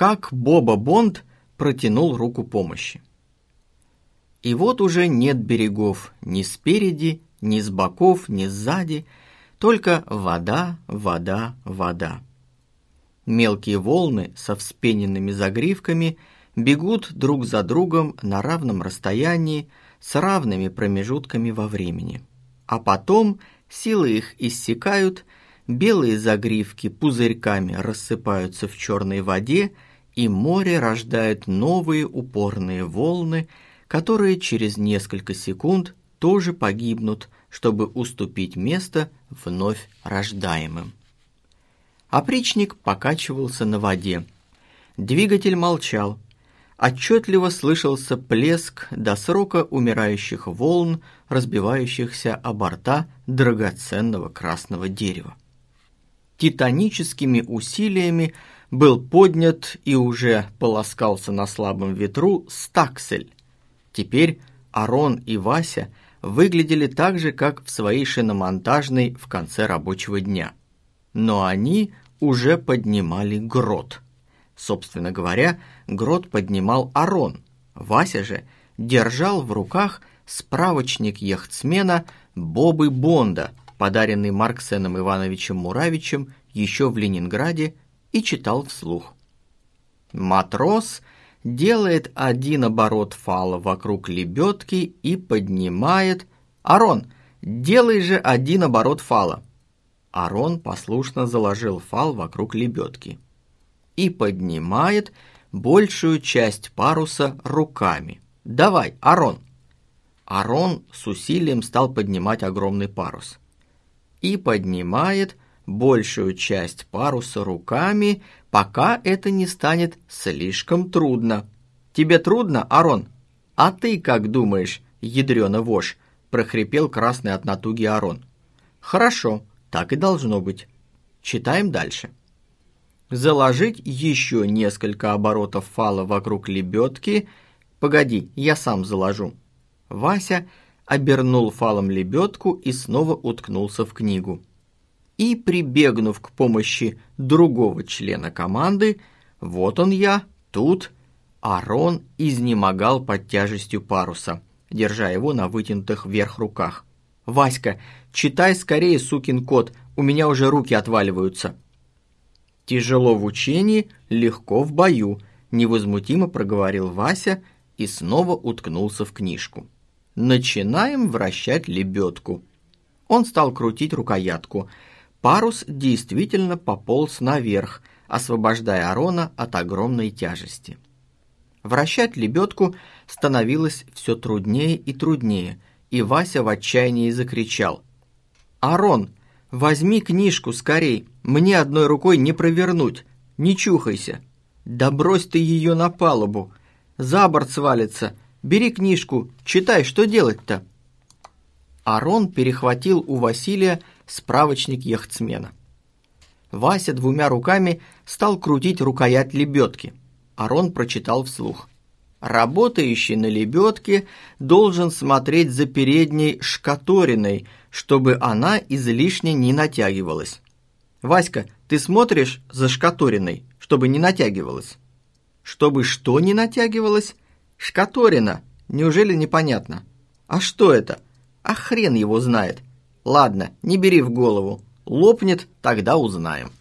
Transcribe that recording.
как Боба Бонд протянул руку помощи. И вот уже нет берегов ни спереди, ни с боков, ни сзади, только вода, вода, вода. Мелкие волны со вспененными загривками бегут друг за другом на равном расстоянии с равными промежутками во времени. А потом силы их иссякают, белые загривки пузырьками рассыпаются в черной воде, и море рождает новые упорные волны, которые через несколько секунд тоже погибнут, чтобы уступить место вновь рождаемым. Опричник покачивался на воде. Двигатель молчал. Отчетливо слышался плеск до срока умирающих волн, разбивающихся о борта драгоценного красного дерева. Титаническими усилиями был поднят и уже полоскался на слабом ветру стаксель. Теперь Арон и Вася выглядели так же, как в своей шиномонтажной в конце рабочего дня. Но они уже поднимали грот. Собственно говоря, грот поднимал Арон. Вася же держал в руках справочник яхтсмена Бобы Бонда, подаренный Марксеном Ивановичем Муравичем еще в Ленинграде, и читал вслух. Матрос делает один оборот фала вокруг лебедки и поднимает... «Арон, делай же один оборот фала!» Арон послушно заложил фал вокруг лебедки и поднимает большую часть паруса руками. «Давай, Арон!» Арон с усилием стал поднимать огромный парус. И поднимает большую часть паруса руками, пока это не станет слишком трудно. Тебе трудно, Арон? А ты как думаешь, ядрёна вошь? прохрипел красный от натуги Арон. Хорошо, так и должно быть. Читаем дальше. Заложить еще несколько оборотов фала вокруг лебедки. Погоди, я сам заложу. Вася обернул фалом лебедку и снова уткнулся в книгу и, прибегнув к помощи другого члена команды, вот он я, тут, Арон изнемогал под тяжестью паруса, держа его на вытянутых вверх руках. «Васька, читай скорее, сукин кот, у меня уже руки отваливаются». «Тяжело в учении, легко в бою», — невозмутимо проговорил Вася и снова уткнулся в книжку. «Начинаем вращать лебедку». Он стал крутить рукоятку — Парус действительно пополз наверх, освобождая Арона от огромной тяжести. Вращать лебедку становилось все труднее и труднее, и Вася в отчаянии закричал. «Арон, возьми книжку скорей, мне одной рукой не провернуть, не чухайся. Да брось ты ее на палубу, за борт свалится, бери книжку, читай, что делать-то?» Арон перехватил у Василия справочник яхтсмена. Вася двумя руками стал крутить рукоять лебедки. Арон прочитал вслух. Работающий на лебедке должен смотреть за передней шкаториной, чтобы она излишне не натягивалась. «Васька, ты смотришь за шкаториной, чтобы не натягивалась?» «Чтобы что не натягивалось?» «Шкаторина. Неужели непонятно?» «А что это?» «А хрен его знает. Ладно, не бери в голову. Лопнет, тогда узнаем.